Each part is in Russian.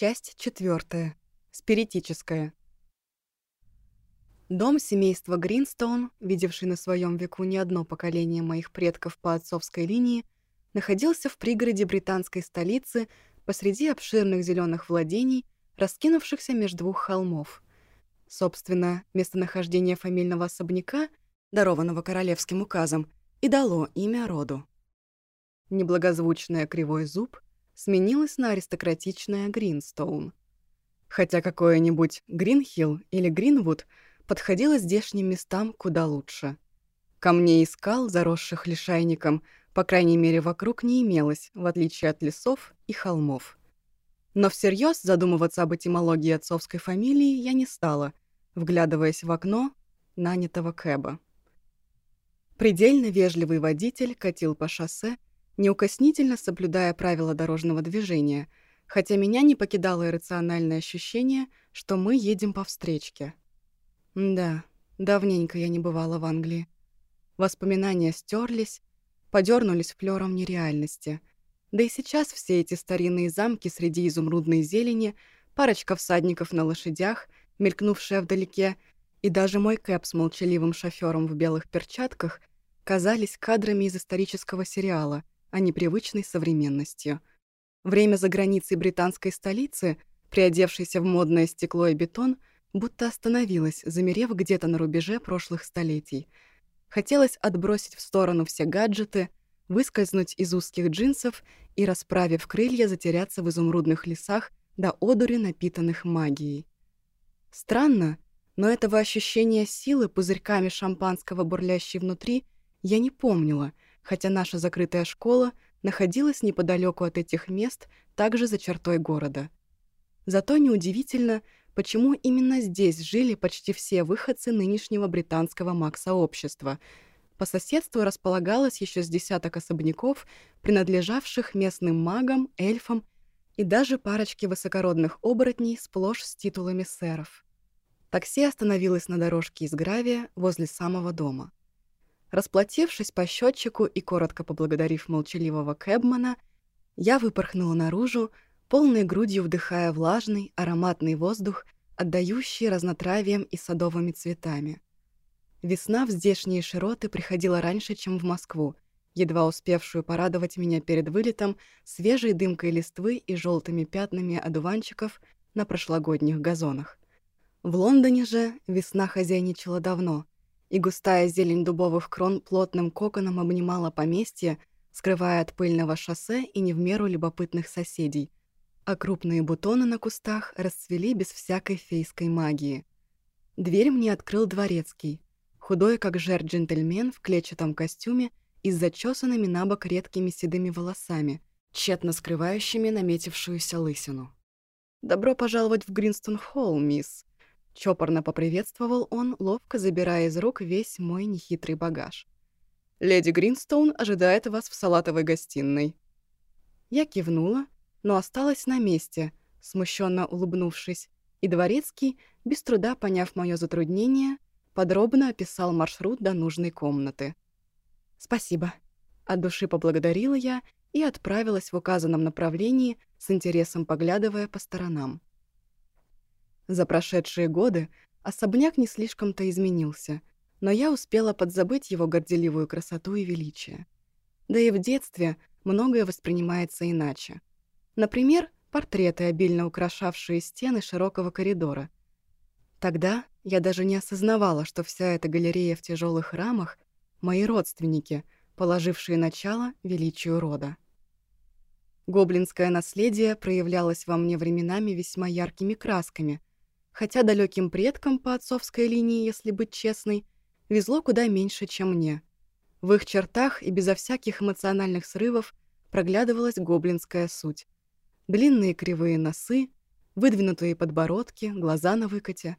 Часть четвертая. Спиритическая. Дом семейства Гринстоун, видевший на своем веку не одно поколение моих предков по отцовской линии, находился в пригороде британской столицы посреди обширных зеленых владений, раскинувшихся между двух холмов. Собственно, местонахождение фамильного особняка, дарованного королевским указом, и дало имя роду. Неблагозвучное кривой зуб сменилось на аристократичное Гринстоун. Хотя какое-нибудь Гринхилл или Гринвуд подходило здешним местам куда лучше. Камней и скал, заросших лишайником, по крайней мере, вокруг не имелось, в отличие от лесов и холмов. Но всерьез задумываться об этимологии отцовской фамилии я не стала, вглядываясь в окно нанятого Кэба. Предельно вежливый водитель катил по шоссе, неукоснительно соблюдая правила дорожного движения, хотя меня не покидало иррациональное ощущение, что мы едем по встречке. Да, давненько я не бывала в Англии. Воспоминания стерлись, подернулись флером нереальности. Да и сейчас все эти старинные замки среди изумрудной зелени, парочка всадников на лошадях, мелькнувшая вдалеке, и даже мой кэп с молчаливым шофёром в белых перчатках казались кадрами из исторического сериала, а не привычной современностью. Время за границей британской столицы, приодевшейся в модное стекло и бетон, будто остановилось, замерев где-то на рубеже прошлых столетий — Хотелось отбросить в сторону все гаджеты, выскользнуть из узких джинсов и, расправив крылья, затеряться в изумрудных лесах до одури, напитанных магией. Странно, но этого ощущения силы пузырьками шампанского, бурлящей внутри, я не помнила, хотя наша закрытая школа находилась неподалеку от этих мест, также за чертой города. Зато неудивительно, почему именно здесь жили почти все выходцы нынешнего британского маг-сообщества. По соседству располагалось еще с десяток особняков, принадлежавших местным магам, эльфам и даже парочке высокородных оборотней сплошь с титулами сэров. Такси остановилось на дорожке из гравия возле самого дома. Расплатившись по счетчику и коротко поблагодарив молчаливого кэбмана, я выпорхнула наружу, полной грудью вдыхая влажный, ароматный воздух, отдающий разнотравием и садовыми цветами. Весна в здешние широты приходила раньше, чем в Москву, едва успевшую порадовать меня перед вылетом свежей дымкой листвы и желтыми пятнами одуванчиков на прошлогодних газонах. В Лондоне же весна хозяйничала давно, и густая зелень дубовых крон плотным коконом обнимала поместье, скрывая от пыльного шоссе и не в меру любопытных соседей — а крупные бутоны на кустах расцвели без всякой фейской магии. Дверь мне открыл дворецкий, худой как жер джентльмен в клетчатом костюме и с зачесанными на бок редкими седыми волосами, тщетно скрывающими наметившуюся лысину. «Добро пожаловать в Гринстон-Холл, мисс!» Чопорно поприветствовал он, ловко забирая из рук весь мой нехитрый багаж. «Леди Гринстоун ожидает вас в салатовой гостиной». Я кивнула, но осталась на месте, смущенно улыбнувшись, и Дворецкий, без труда поняв мое затруднение, подробно описал маршрут до нужной комнаты. «Спасибо». От души поблагодарила я и отправилась в указанном направлении, с интересом поглядывая по сторонам. За прошедшие годы особняк не слишком-то изменился, но я успела подзабыть его горделивую красоту и величие. Да и в детстве многое воспринимается иначе. Например, портреты, обильно украшавшие стены широкого коридора. Тогда я даже не осознавала, что вся эта галерея в тяжелых рамах — мои родственники, положившие начало величию рода. Гоблинское наследие проявлялось во мне временами весьма яркими красками, хотя далеким предкам по отцовской линии, если быть честной, везло куда меньше, чем мне. В их чертах и безо всяких эмоциональных срывов проглядывалась гоблинская суть — длинные кривые носы, выдвинутые подбородки, глаза на выкате.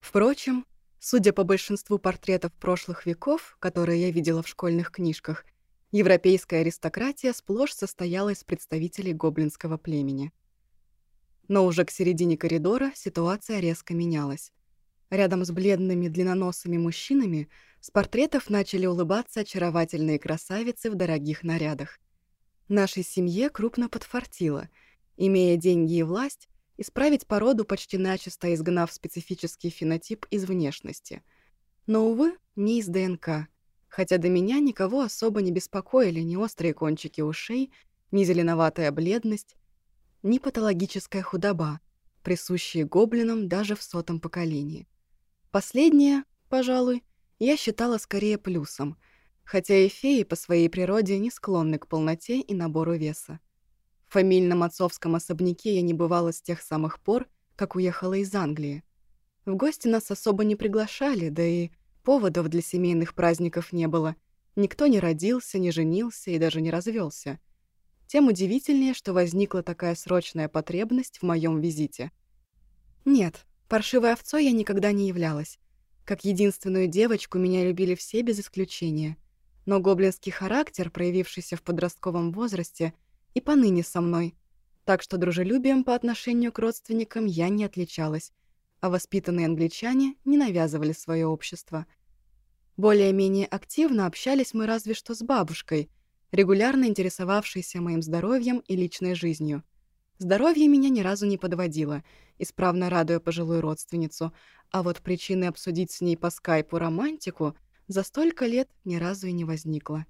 Впрочем, судя по большинству портретов прошлых веков, которые я видела в школьных книжках, европейская аристократия сплошь состояла из представителей гоблинского племени. Но уже к середине коридора ситуация резко менялась. Рядом с бледными длинноносыми мужчинами с портретов начали улыбаться очаровательные красавицы в дорогих нарядах. Нашей семье крупно подфартило — Имея деньги и власть, исправить породу, почти начисто изгнав специфический фенотип из внешности. Но, увы, не из ДНК, хотя до меня никого особо не беспокоили ни острые кончики ушей, ни зеленоватая бледность, ни патологическая худоба, присущие гоблинам даже в сотом поколении. Последнее, пожалуй, я считала скорее плюсом, хотя и феи по своей природе не склонны к полноте и набору веса. В фамильном отцовском особняке я не бывала с тех самых пор, как уехала из Англии. В гости нас особо не приглашали, да и поводов для семейных праздников не было. Никто не родился, не женился и даже не развелся. Тем удивительнее, что возникла такая срочная потребность в моем визите. Нет, паршивой овцой я никогда не являлась. Как единственную девочку меня любили все без исключения. Но гоблинский характер, проявившийся в подростковом возрасте, и поныне со мной. Так что дружелюбием по отношению к родственникам я не отличалась, а воспитанные англичане не навязывали свое общество. Более-менее активно общались мы разве что с бабушкой, регулярно интересовавшейся моим здоровьем и личной жизнью. Здоровье меня ни разу не подводило, исправно радуя пожилую родственницу, а вот причины обсудить с ней по скайпу романтику за столько лет ни разу и не возникло.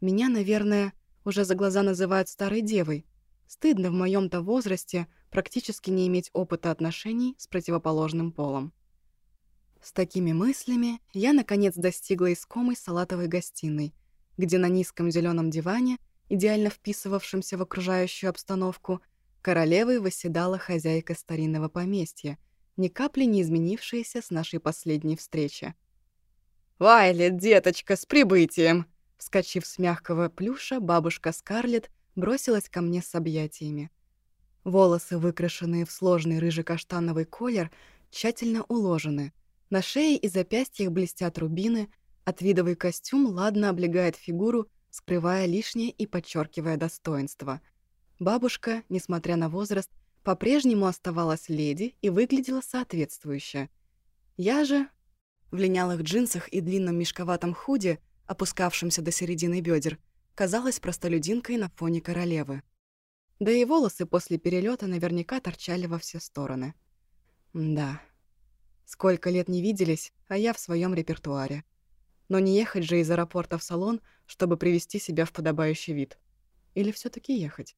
Меня, наверное, уже за глаза называют старой девой. Стыдно в моем то возрасте практически не иметь опыта отношений с противоположным полом. С такими мыслями я, наконец, достигла искомой салатовой гостиной, где на низком зеленом диване, идеально вписывавшемся в окружающую обстановку, королевой восседала хозяйка старинного поместья, ни капли не изменившаяся с нашей последней встречи. «Вайлет, деточка, с прибытием!» Вскочив с мягкого плюша, бабушка Скарлетт бросилась ко мне с объятиями. Волосы, выкрашенные в сложный рыжий-каштановый колер, тщательно уложены. На шее и запястьях блестят рубины, отвидовый костюм ладно облегает фигуру, скрывая лишнее и подчеркивая достоинство. Бабушка, несмотря на возраст, по-прежнему оставалась леди и выглядела соответствующе. Я же, в линялых джинсах и длинном мешковатом худе, опускавшимся до середины бедер, казалась простолюдинкой на фоне королевы. Да и волосы после перелета наверняка торчали во все стороны. Да. Сколько лет не виделись, а я в своем репертуаре. Но не ехать же из аэропорта в салон, чтобы привести себя в подобающий вид. Или все таки ехать?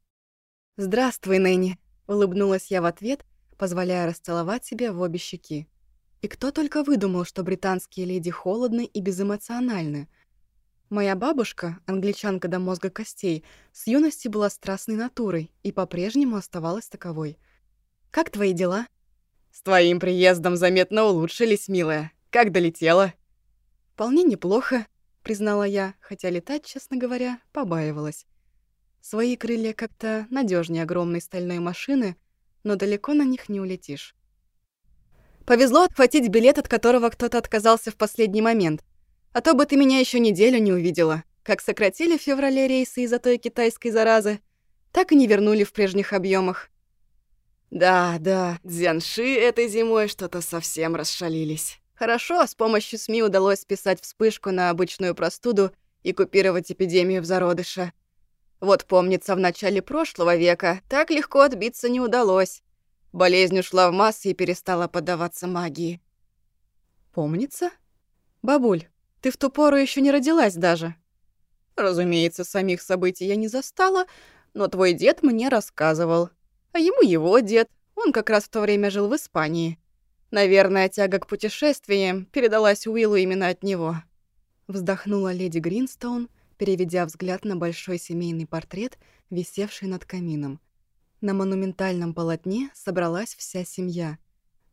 «Здравствуй, Нэнни!» — улыбнулась я в ответ, позволяя расцеловать себя в обе щеки. И кто только выдумал, что британские леди холодны и безэмоциональны, Моя бабушка, англичанка до мозга костей, с юности была страстной натурой и по-прежнему оставалась таковой. «Как твои дела?» «С твоим приездом заметно улучшились, милая. Как долетела?» «Вполне неплохо», — признала я, хотя летать, честно говоря, побаивалась. Свои крылья как-то надежнее огромной стальной машины, но далеко на них не улетишь. Повезло отхватить билет, от которого кто-то отказался в последний момент — а то бы ты меня еще неделю не увидела. Как сократили в феврале рейсы из-за той китайской заразы, так и не вернули в прежних объемах. Да, да, дзянши этой зимой что-то совсем расшалились. Хорошо, с помощью СМИ удалось списать вспышку на обычную простуду и купировать эпидемию в зародыше. Вот помнится, в начале прошлого века так легко отбиться не удалось. Болезнь ушла в массы и перестала поддаваться магии. Помнится? Бабуль, ты в ту пору еще не родилась даже. Разумеется, самих событий я не застала, но твой дед мне рассказывал. А ему его дед. Он как раз в то время жил в Испании. Наверное, тяга к путешествиям передалась Уиллу именно от него. Вздохнула леди Гринстоун, переведя взгляд на большой семейный портрет, висевший над камином. На монументальном полотне собралась вся семья.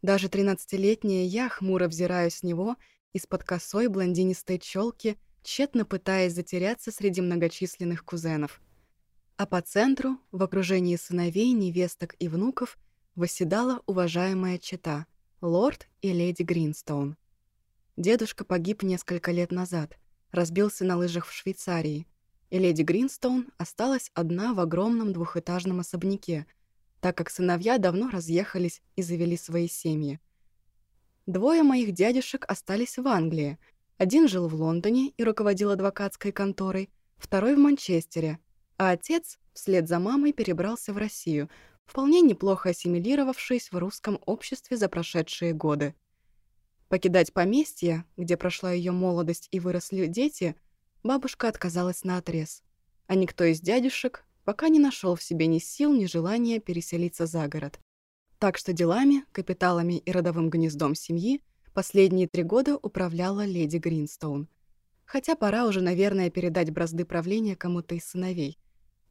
Даже тринадцатилетняя я хмуро взираю с него из-под косой блондинистой челки, тщетно пытаясь затеряться среди многочисленных кузенов. А по центру, в окружении сыновей, невесток и внуков, восседала уважаемая чета — лорд и леди Гринстоун. Дедушка погиб несколько лет назад, разбился на лыжах в Швейцарии, и леди Гринстоун осталась одна в огромном двухэтажном особняке, так как сыновья давно разъехались и завели свои семьи — Двое моих дядюшек остались в Англии. Один жил в Лондоне и руководил адвокатской конторой, второй в Манчестере, а отец вслед за мамой перебрался в Россию, вполне неплохо ассимилировавшись в русском обществе за прошедшие годы. Покидать поместье, где прошла ее молодость и выросли дети, бабушка отказалась на отрез, а никто из дядюшек пока не нашел в себе ни сил, ни желания переселиться за город. Так что делами, капиталами и родовым гнездом семьи последние три года управляла леди Гринстоун. Хотя пора уже, наверное, передать бразды правления кому-то из сыновей.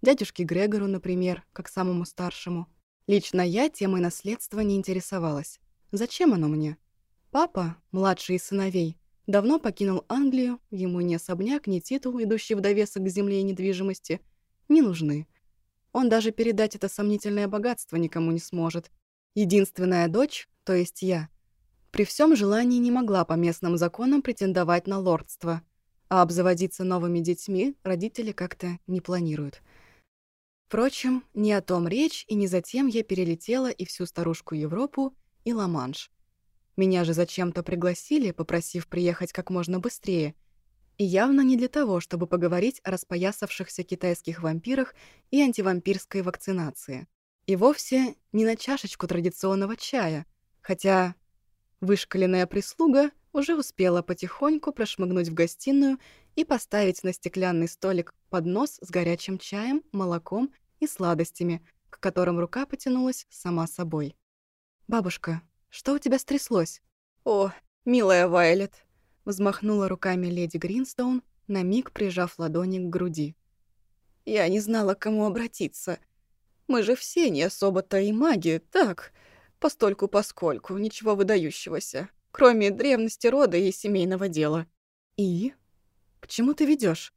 Дядюшке Грегору, например, как самому старшему. Лично я темой наследства не интересовалась. Зачем оно мне? Папа, младший из сыновей, давно покинул Англию, ему ни особняк, ни титул, идущий в довесок к земле и недвижимости, не нужны. Он даже передать это сомнительное богатство никому не сможет. Единственная дочь, то есть я, при всем желании не могла по местным законам претендовать на лордство, а обзаводиться новыми детьми родители как-то не планируют. Впрочем, не о том речь, и не затем я перелетела и всю старушку Европу, и Ла-Манш. Меня же зачем-то пригласили, попросив приехать как можно быстрее. И явно не для того, чтобы поговорить о распоясавшихся китайских вампирах и антивампирской вакцинации. И вовсе не на чашечку традиционного чая, хотя вышкаленная прислуга уже успела потихоньку прошмыгнуть в гостиную и поставить на стеклянный столик поднос с горячим чаем, молоком и сладостями, к которым рука потянулась сама собой. «Бабушка, что у тебя стряслось?» «О, милая Вайлет!» — взмахнула руками леди Гринстоун, на миг прижав ладони к груди. «Я не знала, к кому обратиться. Мы же все не особо-то и маги, так, постольку-поскольку, ничего выдающегося, кроме древности рода и семейного дела». «И? К чему ты ведешь?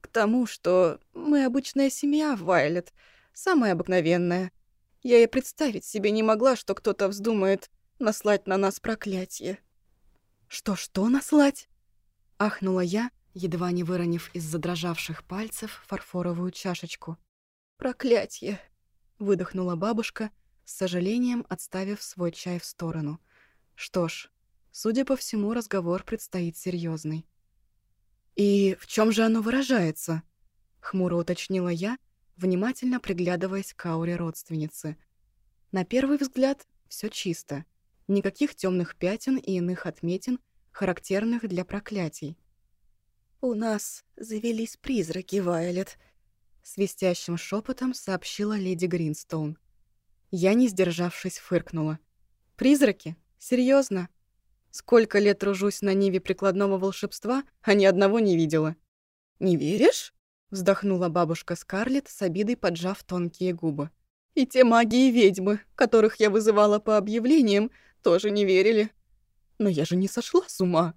«К тому, что мы обычная семья, Вайлет, самая обыкновенная. Я и представить себе не могла, что кто-то вздумает наслать на нас проклятие. «Что-что наслать?» — ахнула я, едва не выронив из задрожавших пальцев фарфоровую чашечку. «Проклятие!» — выдохнула бабушка, с сожалением отставив свой чай в сторону. «Что ж, судя по всему, разговор предстоит серьезный. «И в чем же оно выражается?» — хмуро уточнила я, внимательно приглядываясь к ауре родственницы. На первый взгляд все чисто. Никаких темных пятен и иных отметин, характерных для проклятий. «У нас завелись призраки, Вайлет», — свистящим шепотом сообщила леди Гринстоун. Я, не сдержавшись, фыркнула. «Призраки? Серьезно? Сколько лет тружусь на ниве прикладного волшебства, а ни одного не видела». «Не веришь?» Вздохнула бабушка Скарлетт с обидой, поджав тонкие губы. «И те маги и ведьмы, которых я вызывала по объявлениям, тоже не верили. Но я же не сошла с ума.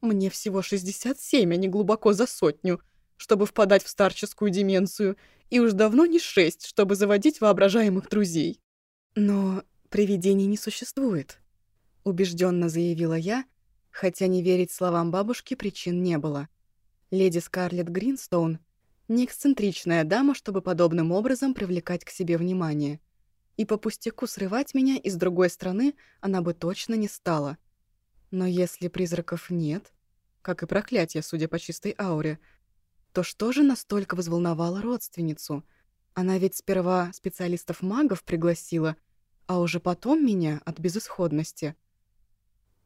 Мне всего 67, а не глубоко за сотню, чтобы впадать в старческую деменцию, и уж давно не шесть, чтобы заводить воображаемых друзей. Но привидений не существует, убежденно заявила я, хотя не верить словам бабушки причин не было. Леди Скарлетт Гринстоун — не эксцентричная дама, чтобы подобным образом привлекать к себе внимание. И по пустяку срывать меня из другой страны она бы точно не стала. Но если призраков нет, как и проклятие, судя по чистой ауре, то что же настолько взволновало родственницу? Она ведь сперва специалистов-магов пригласила, а уже потом меня от безысходности.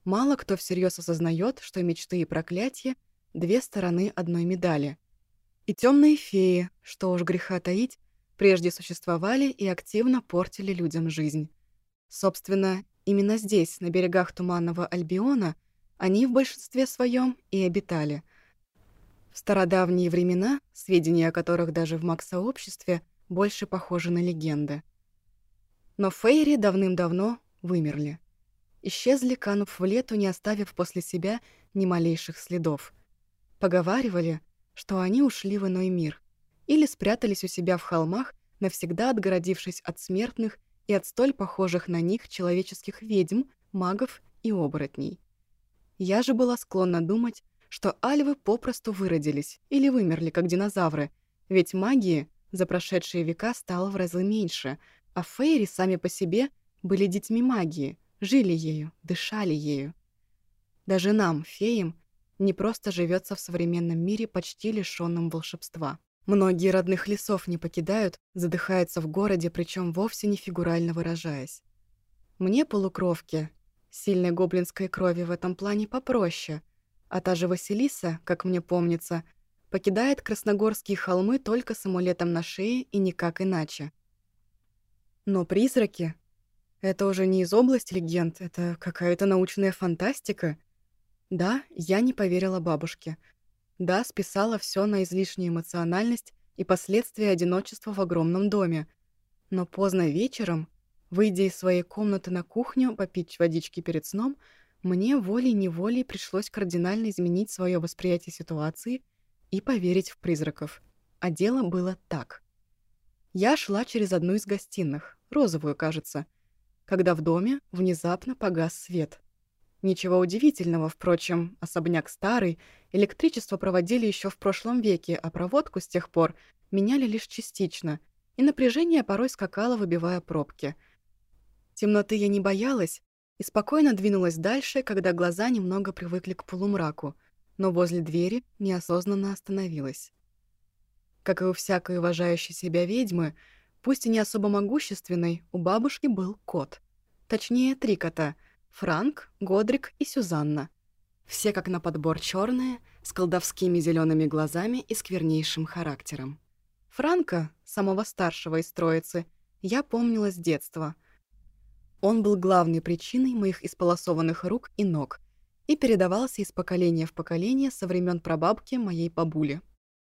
Мало кто всерьез осознает, что мечты и проклятия две стороны одной медали. И темные феи, что уж греха таить, прежде существовали и активно портили людям жизнь. Собственно, именно здесь, на берегах Туманного Альбиона, они в большинстве своем и обитали. В стародавние времена, сведения о которых даже в маг-сообществе больше похожи на легенды. Но фейри давным-давно вымерли. Исчезли, канув в лету, не оставив после себя ни малейших следов. Поговаривали, что они ушли в иной мир или спрятались у себя в холмах, навсегда отгородившись от смертных и от столь похожих на них человеческих ведьм, магов и оборотней. Я же была склонна думать, что альвы попросту выродились или вымерли, как динозавры, ведь магии за прошедшие века стало в разы меньше, а фейри сами по себе были детьми магии, жили ею, дышали ею. Даже нам, феям, не просто живется в современном мире почти лишённом волшебства. Многие родных лесов не покидают, задыхаются в городе, причем вовсе не фигурально выражаясь. Мне, полукровки, сильной гоблинской крови в этом плане попроще, а та же Василиса, как мне помнится, покидает Красногорские холмы только с амулетом на шее и никак иначе. Но призраки — это уже не из области легенд, это какая-то научная фантастика. Да, я не поверила бабушке. Да, списала все на излишнюю эмоциональность и последствия одиночества в огромном доме. Но поздно вечером, выйдя из своей комнаты на кухню попить водички перед сном, мне волей-неволей пришлось кардинально изменить свое восприятие ситуации и поверить в призраков. А дело было так. Я шла через одну из гостиных, розовую, кажется, когда в доме внезапно погас свет. Ничего удивительного, впрочем, особняк старый, электричество проводили еще в прошлом веке, а проводку с тех пор меняли лишь частично, и напряжение порой скакало, выбивая пробки. Темноты я не боялась и спокойно двинулась дальше, когда глаза немного привыкли к полумраку, но возле двери неосознанно остановилась. Как и у всякой уважающей себя ведьмы, Пусть и не особо могущественной, у бабушки был кот. Точнее, три кота — Франк, Годрик и Сюзанна. Все как на подбор черные, с колдовскими зелеными глазами и сквернейшим характером. Франка, самого старшего из троицы, я помнила с детства. Он был главной причиной моих исполосованных рук и ног и передавался из поколения в поколение со времен прабабки моей бабули.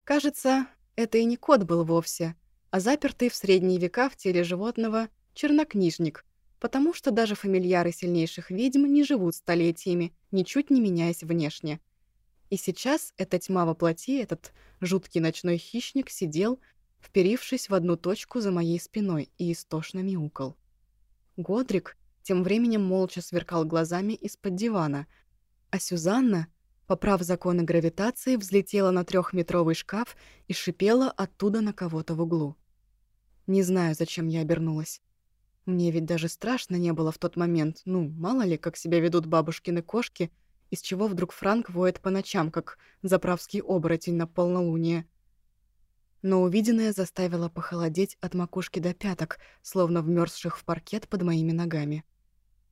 Кажется, это и не кот был вовсе, а запертый в средние века в теле животного чернокнижник, потому что даже фамильяры сильнейших ведьм не живут столетиями, ничуть не меняясь внешне. И сейчас эта тьма во плоти, этот жуткий ночной хищник сидел, вперившись в одну точку за моей спиной и истошно мяукал. Годрик тем временем молча сверкал глазами из-под дивана, а Сюзанна — поправ законы гравитации, взлетела на трехметровый шкаф и шипела оттуда на кого-то в углу. Не знаю, зачем я обернулась. Мне ведь даже страшно не было в тот момент. Ну, мало ли, как себя ведут бабушкины кошки, из чего вдруг Франк воет по ночам, как заправский оборотень на полнолуние. Но увиденное заставило похолодеть от макушки до пяток, словно вмерзших в паркет под моими ногами.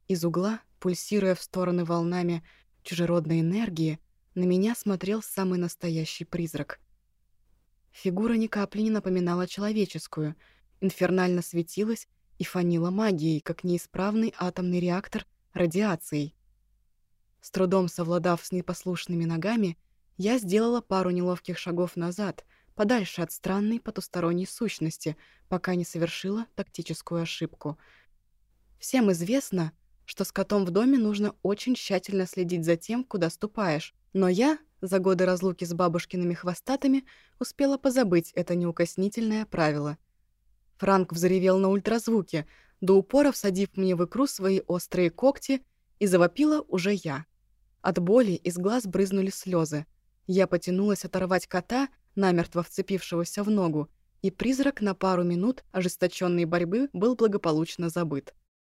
Из угла, пульсируя в стороны волнами чужеродной энергии, на меня смотрел самый настоящий призрак. Фигура ни капли не напоминала человеческую, инфернально светилась и фанила магией, как неисправный атомный реактор радиацией. С трудом совладав с непослушными ногами, я сделала пару неловких шагов назад, подальше от странной потусторонней сущности, пока не совершила тактическую ошибку. Всем известно, что с котом в доме нужно очень тщательно следить за тем, куда ступаешь, но я, за годы разлуки с бабушкиными хвостатами, успела позабыть это неукоснительное правило. Франк взревел на ультразвуке, до упора всадив мне в икру свои острые когти, и завопила уже я. От боли из глаз брызнули слезы. Я потянулась оторвать кота, намертво вцепившегося в ногу, и призрак на пару минут ожесточенной борьбы был благополучно забыт.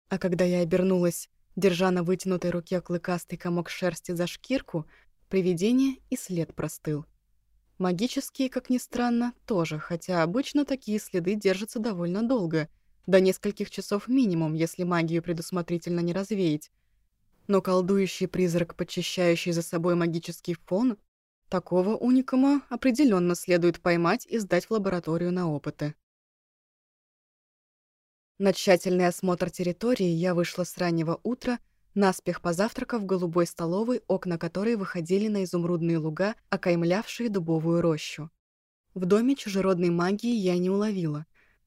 А когда я обернулась, держа на вытянутой руке клыкастый комок шерсти за шкирку, Привидение и след простыл. Магические, как ни странно, тоже, хотя обычно такие следы держатся довольно долго, до нескольких часов минимум, если магию предусмотрительно не развеять. Но колдующий призрак, подчищающий за собой магический фон, такого уникума определенно следует поймать и сдать в лабораторию на опыты. На тщательный осмотр территории я вышла с раннего утра наспех позавтракав в голубой столовой, окна которой выходили на изумрудные луга, окаймлявшие дубовую рощу. В доме чужеродной магии я не уловила.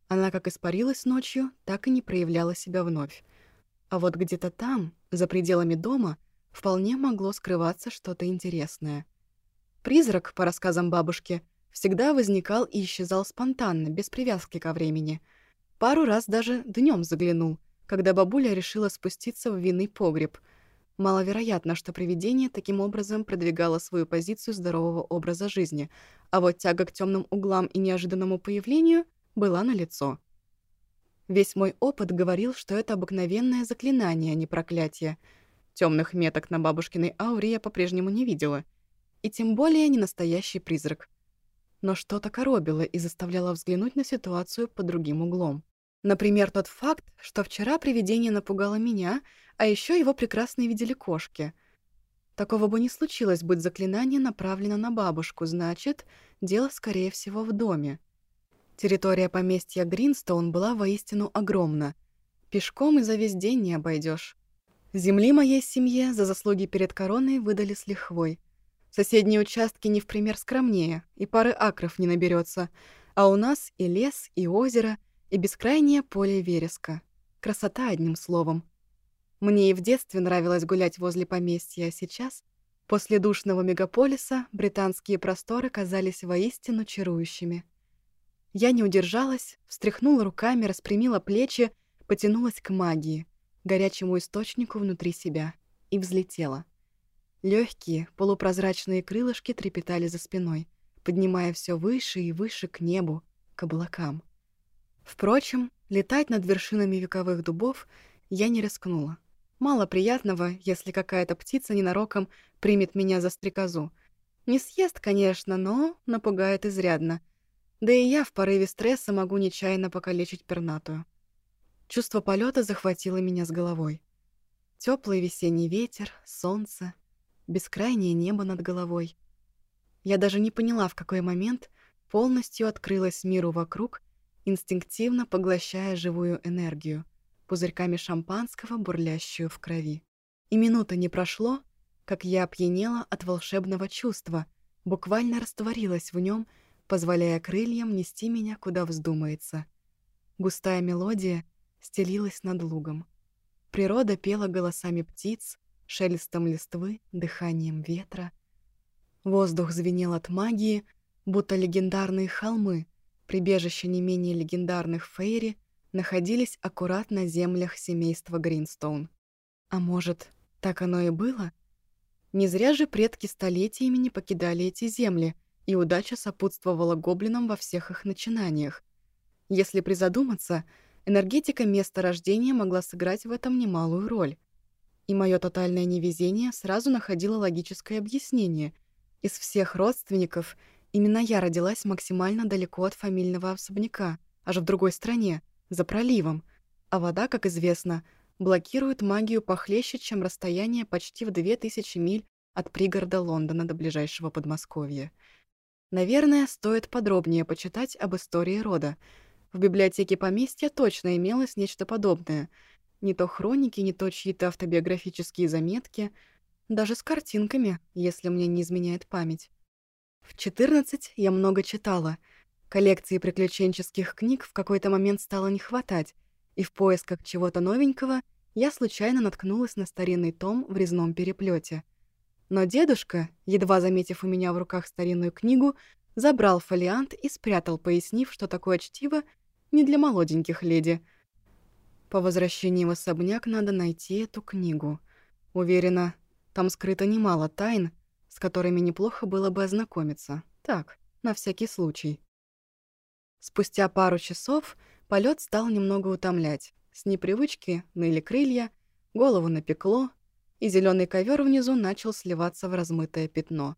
Она как испарилась ночью, так и не проявляла себя вновь. А вот где-то там, за пределами дома, вполне могло скрываться что-то интересное. Призрак, по рассказам бабушки, всегда возникал и исчезал спонтанно, без привязки ко времени. Пару раз даже днем заглянул — когда бабуля решила спуститься в винный погреб. Маловероятно, что привидение таким образом продвигало свою позицию здорового образа жизни, а вот тяга к темным углам и неожиданному появлению была налицо. Весь мой опыт говорил, что это обыкновенное заклинание, а не проклятие. Темных меток на бабушкиной ауре я по-прежнему не видела. И тем более не настоящий призрак. но что-то коробило и заставляло взглянуть на ситуацию под другим углом. Например, тот факт, что вчера привидение напугало меня, а еще его прекрасно видели кошки. Такого бы не случилось, будь заклинание направлено на бабушку, значит, дело, скорее всего, в доме. Территория поместья Гринстоун была воистину огромна. Пешком и за весь день не обойдешь. Земли моей семье за заслуги перед короной выдали с лихвой. Соседние участки не в пример скромнее, и пары акров не наберется, а у нас и лес, и озеро, и бескрайнее поле вереска. Красота, одним словом. Мне и в детстве нравилось гулять возле поместья, а сейчас, после душного мегаполиса, британские просторы казались воистину чарующими. Я не удержалась, встряхнула руками, распрямила плечи, потянулась к магии, горячему источнику внутри себя, и взлетела. Легкие, полупрозрачные крылышки трепетали за спиной, поднимая все выше и выше к небу, к облакам. Впрочем, летать над вершинами вековых дубов я не рискнула. Мало приятного, если какая-то птица ненароком примет меня за стрекозу. Не съест, конечно, но напугает изрядно — да и я в порыве стресса могу нечаянно покалечить пернатую. Чувство полета захватило меня с головой. Теплый весенний ветер, солнце, бескрайнее небо над головой. Я даже не поняла, в какой момент полностью открылась миру вокруг, инстинктивно поглощая живую энергию, пузырьками шампанского, бурлящую в крови. И минута не прошло, как я опьянела от волшебного чувства, буквально растворилась в нем позволяя крыльям нести меня, куда вздумается. Густая мелодия стелилась над лугом. Природа пела голосами птиц, шелестом листвы, дыханием ветра. Воздух звенел от магии, будто легендарные холмы, прибежище не менее легендарных фейри, находились аккуратно на землях семейства Гринстоун. А может, так оно и было? Не зря же предки столетиями не покидали эти земли, и удача сопутствовала гоблинам во всех их начинаниях. Если призадуматься, энергетика места рождения могла сыграть в этом немалую роль. И мое тотальное невезение сразу находило логическое объяснение. Из всех родственников именно я родилась максимально далеко от фамильного особняка, аж в другой стране, за проливом. А вода, как известно, блокирует магию похлеще, чем расстояние почти в 2000 миль от пригорода Лондона до ближайшего Подмосковья. Наверное, стоит подробнее почитать об истории рода. В библиотеке поместья точно имелось нечто подобное. Не то хроники, не то чьи-то автобиографические заметки, даже с картинками, если мне не изменяет память. В 14 я много читала. Коллекции приключенческих книг в какой-то момент стало не хватать, и в поисках чего-то новенького я случайно наткнулась на старинный том в резном переплете. Но дедушка, едва заметив у меня в руках старинную книгу, забрал фолиант и спрятал, пояснив, что такое чтиво не для молоденьких леди. По возвращении в особняк надо найти эту книгу. Уверена, там скрыто немало тайн, которыми неплохо было бы ознакомиться. Так, на всякий случай. Спустя пару часов полет стал немного утомлять. С непривычки ныли крылья, голову напекло, и зеленый ковер внизу начал сливаться в размытое пятно.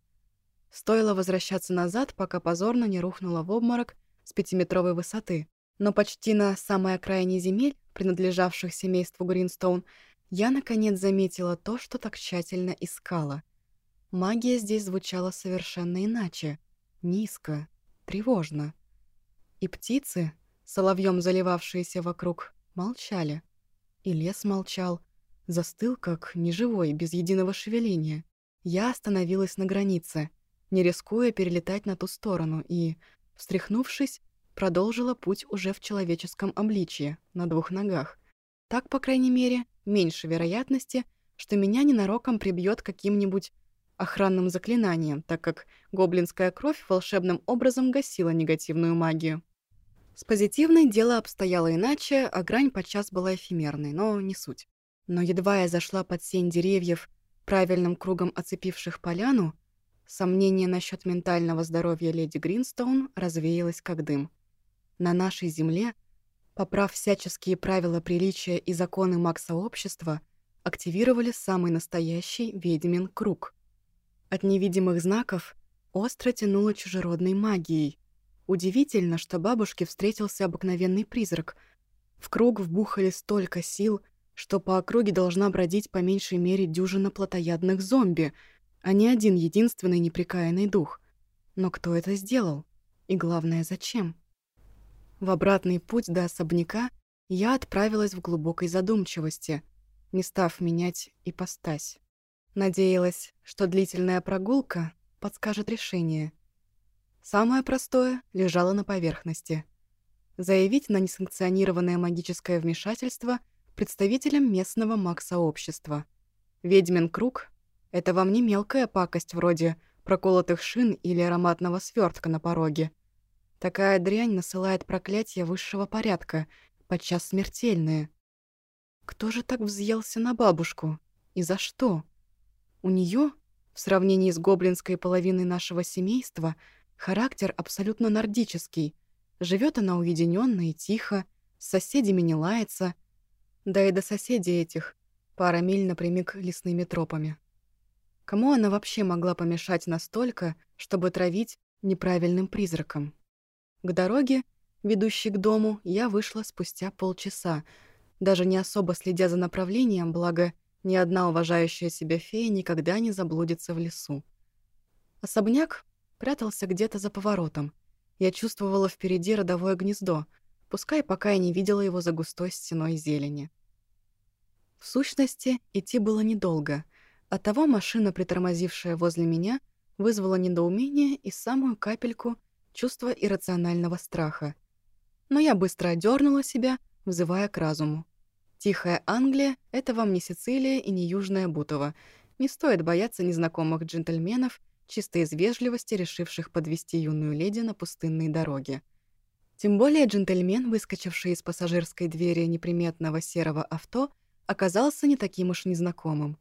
Стоило возвращаться назад, пока позорно не рухнула в обморок с пятиметровой высоты. Но почти на самой окраине земель, принадлежавших семейству Гринстоун, я наконец заметила то, что так тщательно искала. Магия здесь звучала совершенно иначе. Низко, тревожно. И птицы, соловьем заливавшиеся вокруг, молчали. И лес молчал, Застыл, как неживой, без единого шевеления. Я остановилась на границе, не рискуя перелетать на ту сторону, и, встряхнувшись, продолжила путь уже в человеческом обличье, на двух ногах. Так, по крайней мере, меньше вероятности, что меня ненароком прибьет каким-нибудь охранным заклинанием, так как гоблинская кровь волшебным образом гасила негативную магию. С позитивной дело обстояло иначе, а грань подчас была эфемерной, но не суть. Но едва я зашла под сень деревьев, правильным кругом оцепивших поляну, сомнение насчет ментального здоровья леди Гринстоун развеялось как дым. На нашей земле, поправ всяческие правила приличия и законы маг-сообщества, активировали самый настоящий ведьмин круг. От невидимых знаков, остро тянуло чужеродной магией. Удивительно, что бабушке встретился обыкновенный призрак. В круг вбухали столько сил, что по округе должна бродить по меньшей мере дюжина плотоядных зомби, а не один единственный неприкаянный дух. Но кто это сделал? И главное, зачем? В обратный путь до особняка я отправилась в глубокой задумчивости, не став менять ипостась. Надеялась, что длительная прогулка подскажет решение. Самое простое лежало на поверхности. Заявить на несанкционированное магическое вмешательство представителям местного маг-сообщества. Ведьмин круг — это вам не мелкая пакость вроде проколотых шин или ароматного свертка на пороге. Такая дрянь насылает проклятия высшего порядка, подчас смертельные. Кто же так взъелся на бабушку? И за что? У нее, в сравнении с гоблинской половиной нашего семейства, характер абсолютно нордический. Живет она уединенно и тихо, с соседями не лается. Да и до соседей этих пара миль напрямик лесными тропами. Кому она вообще могла помешать настолько, чтобы травить неправильным призраком? К дороге, ведущей к дому, я вышла спустя полчаса, даже не особо следя за направлением, благо ни одна уважающая себя фея никогда не заблудится в лесу. Особняк прятался где-то за поворотом. Я чувствовала впереди родовое гнездо, пускай пока я не видела его за густой стеной зелени. В сущности, идти было недолго — Оттого машина, притормозившая возле меня, вызвала недоумение и самую капельку чувства иррационального страха. Но я быстро одернула себя, взывая к разуму. Тихая Англия — это вам не Сицилия и не Южная Бутова. Не стоит бояться незнакомых джентльменов, чисто из вежливости решивших подвести юную леди на пустынной дороге. Тем более джентльмен, выскочивший из пассажирской двери неприметного серого авто, оказался не таким уж незнакомым.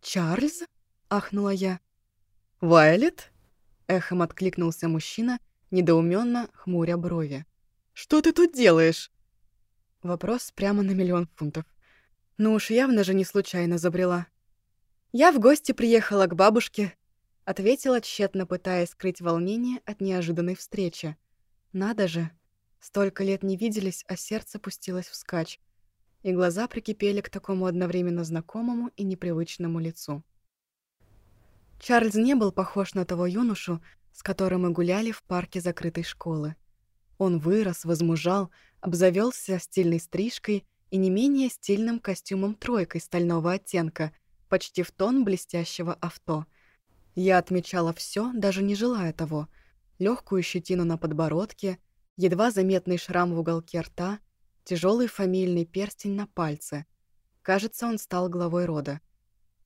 «Чарльз?» — ахнула я. «Вайлет?» — эхом откликнулся мужчина, недоуменно хмуря брови. «Что ты тут делаешь?» Вопрос прямо на миллион фунтов. Ну уж явно же не случайно забрела. «Я в гости приехала к бабушке», — ответила, тщетно пытаясь скрыть волнение от неожиданной встречи. «Надо же! Столько лет не виделись, а сердце пустилось вскачь и глаза прикипели к такому одновременно знакомому и непривычному лицу. Чарльз не был похож на того юношу, с которым мы гуляли в парке закрытой школы. Он вырос, возмужал, обзавелся стильной стрижкой и не менее стильным костюмом-тройкой стального оттенка, почти в тон блестящего авто. Я отмечала все, даже не желая того. легкую щетину на подбородке, едва заметный шрам в уголке рта — Тяжелый фамильный перстень на пальце. Кажется, он стал главой рода.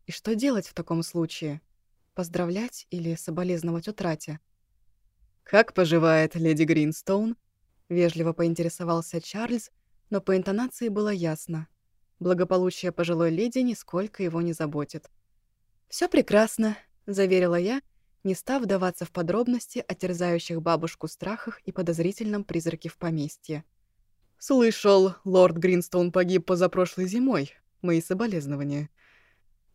И что делать в таком случае? Поздравлять или соболезновать утрате? «Как поживает леди Гринстоун?» Вежливо поинтересовался Чарльз, но по интонации было ясно. Благополучие пожилой леди нисколько его не заботит. Все прекрасно», — заверила я, не став вдаваться в подробности о терзающих бабушку страхах и подозрительном призраке в поместье. «Слышал, лорд Гринстоун погиб позапрошлой зимой. Мои соболезнования».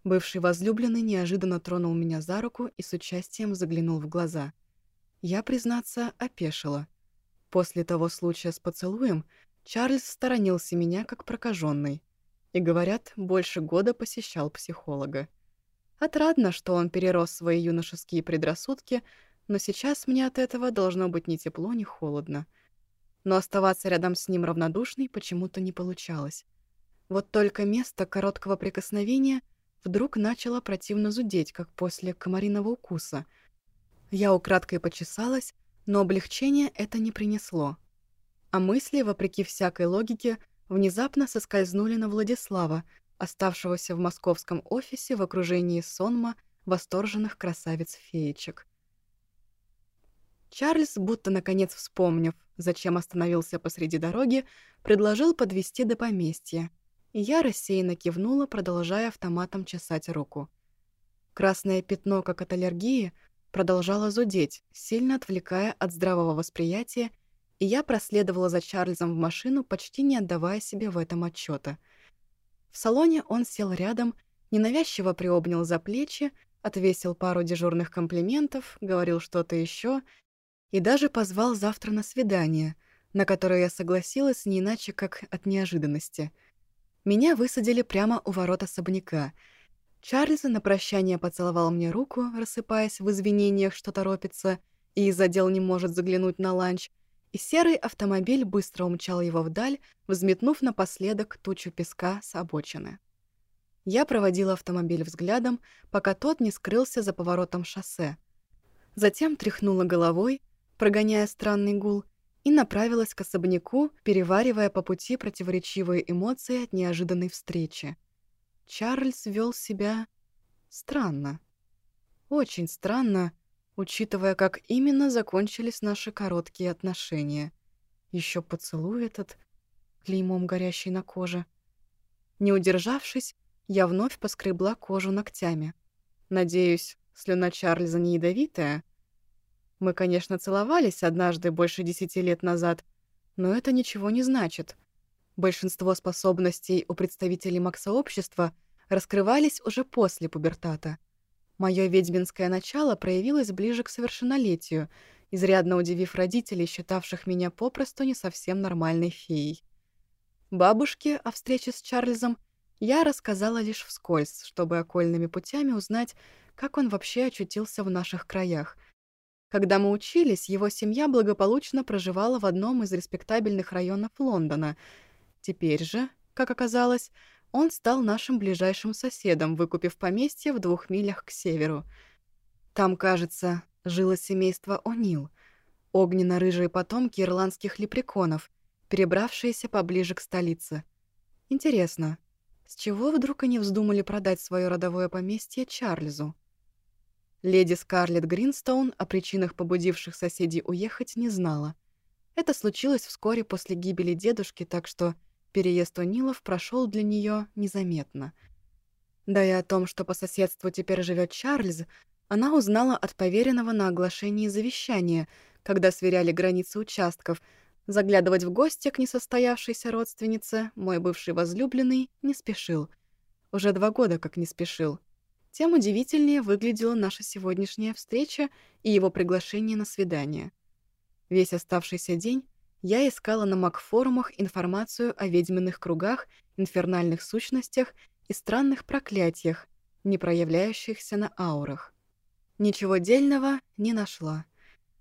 Бывший возлюбленный неожиданно тронул меня за руку и с участием заглянул в глаза. Я, признаться, опешила. После того случая с поцелуем Чарльз сторонился меня как прокаженный. И, говорят, больше года посещал психолога. Отрадно, что он перерос свои юношеские предрассудки, но сейчас мне от этого должно быть ни тепло, ни холодно но оставаться рядом с ним равнодушной почему-то не получалось. Вот только место короткого прикосновения вдруг начало противно зудеть, как после комариного укуса. Я украдкой почесалась, но облегчение это не принесло. А мысли, вопреки всякой логике, внезапно соскользнули на Владислава, оставшегося в московском офисе в окружении сонма восторженных красавиц-феечек. Чарльз, будто наконец вспомнив, зачем остановился посреди дороги, предложил подвести до поместья. И я рассеянно кивнула, продолжая автоматом чесать руку. Красное пятно, как от аллергии, продолжало зудеть, сильно отвлекая от здравого восприятия, и я проследовала за Чарльзом в машину, почти не отдавая себе в этом отчета. В салоне он сел рядом, ненавязчиво приобнял за плечи, отвесил пару дежурных комплиментов, говорил что-то еще и даже позвал завтра на свидание, на которое я согласилась не иначе, как от неожиданности. Меня высадили прямо у ворот особняка. Чарльз на прощание поцеловал мне руку, рассыпаясь в извинениях, что торопится, и из-за дел не может заглянуть на ланч, и серый автомобиль быстро умчал его вдаль, взметнув напоследок тучу песка с обочины. Я проводила автомобиль взглядом, пока тот не скрылся за поворотом шоссе. Затем тряхнула головой, прогоняя странный гул, и направилась к особняку, переваривая по пути противоречивые эмоции от неожиданной встречи. Чарльз вел себя странно. Очень странно, учитывая, как именно закончились наши короткие отношения. Еще поцелуй этот, клеймом горящий на коже. Не удержавшись, я вновь поскребла кожу ногтями. Надеюсь, слюна Чарльза не ядовитая? Мы, конечно, целовались однажды больше десяти лет назад, но это ничего не значит. Большинство способностей у представителей Максообщества раскрывались уже после пубертата. Моё ведьминское начало проявилось ближе к совершеннолетию, изрядно удивив родителей, считавших меня попросту не совсем нормальной феей. Бабушке о встрече с Чарльзом – я рассказала лишь вскользь, чтобы окольными путями узнать, как он вообще очутился в наших краях. Когда мы учились, его семья благополучно проживала в одном из респектабельных районов Лондона. Теперь же, как оказалось, он стал нашим ближайшим соседом, выкупив поместье в двух милях к северу. Там, кажется, жило семейство О'Нил, огненно-рыжие потомки ирландских лепреконов, перебравшиеся поближе к столице. Интересно, с чего вдруг они вздумали продать свое родовое поместье Чарльзу? Леди Скарлетт Гринстоун о причинах, побудивших соседей уехать, не знала. Это случилось вскоре после гибели дедушки, так что переезд О'Нилов прошел для нее незаметно. Да и о том, что по соседству теперь живет Чарльз, она узнала от поверенного на оглашении завещания, когда сверяли границы участков — Заглядывать в гости к несостоявшейся родственнице мой бывший возлюбленный не спешил. Уже два года как не спешил. Тем удивительнее выглядела наша сегодняшняя встреча и его приглашение на свидание. Весь оставшийся день я искала на Макфорумах информацию о ведьминых кругах, инфернальных сущностях и странных проклятиях, не проявляющихся на аурах. Ничего дельного не нашла.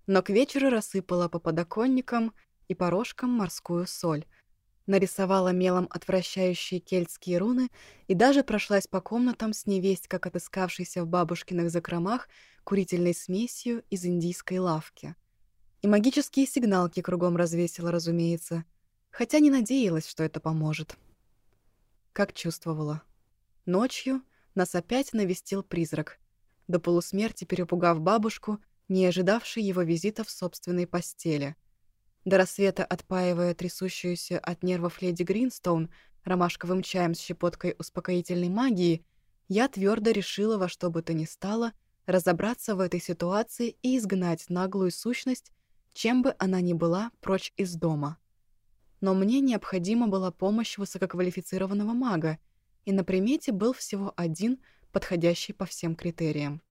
Но к вечеру рассыпала по подоконникам и порошком морскую соль. Нарисовала мелом отвращающие кельтские руны и даже прошлась по комнатам с невесть, как отыскавшейся в бабушкиных закромах курительной смесью из индийской лавки. И магические сигналки кругом развесила, разумеется, хотя не надеялась, что это поможет. Как чувствовала. Ночью нас опять навестил призрак, до полусмерти перепугав бабушку, не ожидавшей его визита в собственной постели — до рассвета отпаивая трясущуюся от нервов леди Гринстоун ромашковым чаем с щепоткой успокоительной магии, я твердо решила во что бы то ни стало разобраться в этой ситуации и изгнать наглую сущность, чем бы она ни была, прочь из дома. Но мне необходима была помощь высококвалифицированного мага, и на примете был всего один, подходящий по всем критериям.